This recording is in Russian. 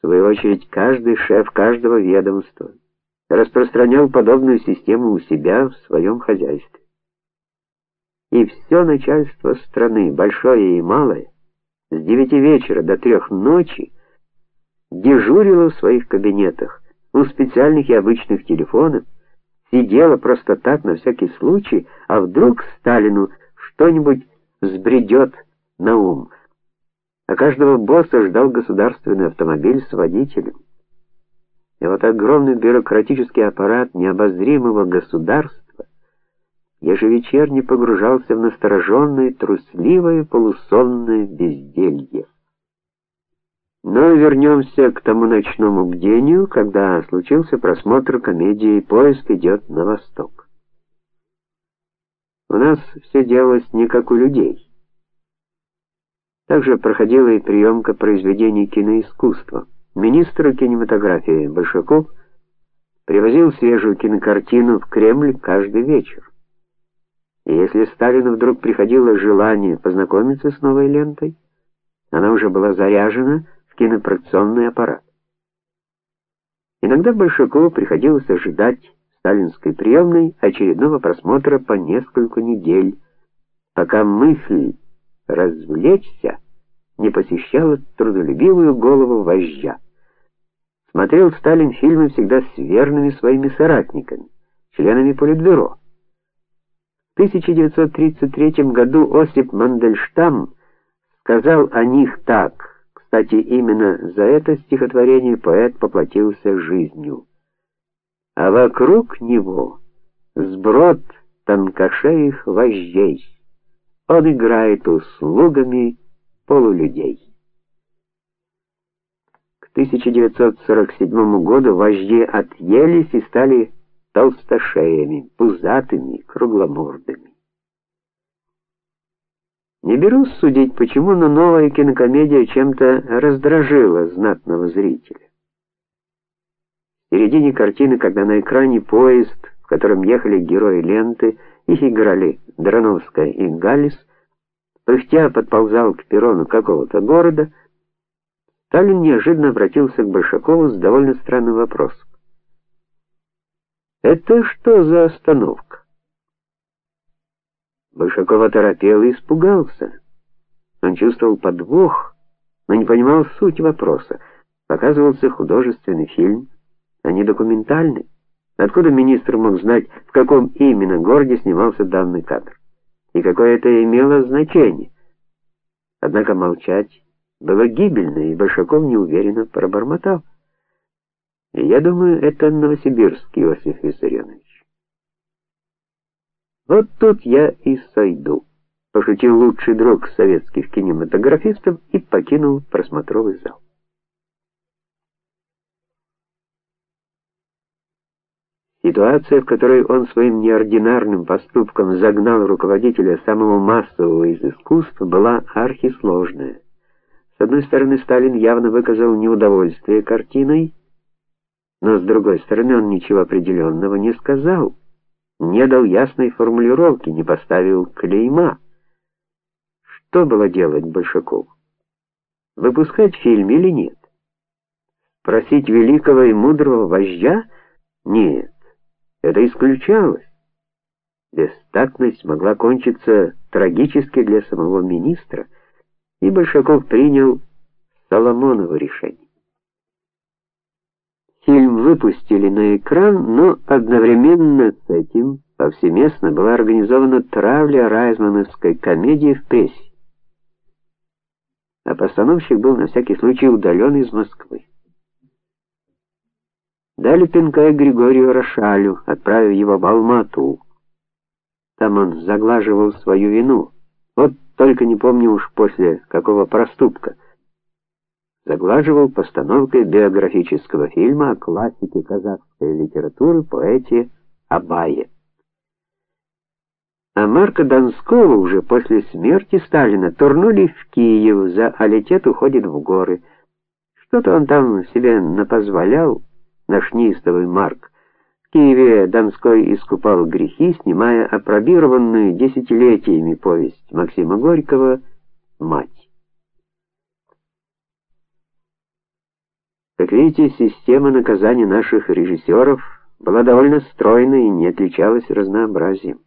В свою очередь, каждый шеф каждого ведомства распространял подобную систему у себя в своем хозяйстве. И все начальство страны, большое и малое, с девяти вечера до трех ночи дежурило в своих кабинетах, у специальных и обычных телефонов, сидело просто так на всякий случай, а вдруг Сталину что-нибудь взбредет на ум. А каждого босса ждал государственный автомобиль с водителем. И вот огромный бюрократический аппарат необозримого государства ежевечерне погружался в настороженное, трусливое, полусонное безделье. Но вернемся к тому ночному бдению, когда случился просмотр комедии Поезд идет на восток. У нас все делалось не как у людей. Также проходила и приемка произведений киноискусства. Министр кинематографии Большаков привозил свежую кинокартину в Кремль каждый вечер. И если Сталину вдруг приходило желание познакомиться с новой лентой, она уже была заряжена в кинопроекционный аппарат. Иногда Большакову приходилось ожидать сталинской приемной очередного просмотра по несколько недель, пока мысль развлечься не посещала трудолюбивую голову вождя. Смотрел Сталин фильмы всегда с верными своими соратниками, членами политбюро. В 1933 году Осип Мандельштам сказал о них так. Кстати, именно за это стихотворение поэт поплатился жизнью. А вокруг него сброд тонкошеих вождей. Он играет услугами полулюдей. 1947 году вожди отъелись и стали толстошеями, пузатыми, кругломордыми. Не берусь судить, почему, но новая кинокомедия чем-то раздражила знатного зрителя. В середине картины, когда на экране поезд, в котором ехали герои ленты, играли Дроновская и Галлис, пыхтя подползал к перрону какого-то города, Сталин неожиданно обратился к Большакову с довольно странным вопросом. Это что за остановка? Большаков оторопел и испугался. Он чувствовал подвох, но не понимал суть вопроса. Показывался художественный фильм, а не документальный. Откуда министр мог знать, в каком именно городе снимался данный кадр? И какое это имело значение? Однако молчать было гибельно, и Большаков неуверенно пробормотал: "Я думаю, это Новосибирский Иосиф Виссарионович". Вот тут я и сойду, пошутил лучший друг советских кинематографистов и покинул просмотровый зал. Ситуация, в которой он своим неординарным поступком загнал руководителя самого массового из искусств, была архисложная. С одной стороны, Сталин явно выказал неудовольствие картиной, но с другой стороны, он ничего определенного не сказал, не дал ясной формулировки, не поставил клейма. Что было делать Большакову? Выпускать фильм или нет? Просить великого и мудрого вождя? Нет. Это исключалось. Бестактность могла кончиться трагически для самого министра и Большаков принял Соломоново решение. Фильм выпустили на экран, но одновременно с этим повсеместно была организована травля райзмановской комедии в прессе. А постановщик был на всякий случай удален из Москвы. Дали пинка и Григорию Рошалю, отправив его в Алмату. Там он заглаживал свою вину. Вот только не помню уж после какого проступка. Заглаживал постановкой биографического фильма о классике казахской литературы поэте Абае. А Марка Донского уже после смерти Сталина турнули в Киев, за алитет уходит в горы. Что-то он там себе напозволял, наш неистовый Марк. В Киеве Донской искупал грехи, снимая опробированную десятилетиями повесть Максима Горького Мать. Как видите, система наказания наших режиссеров была довольно стройной и не отличалась разнообразием.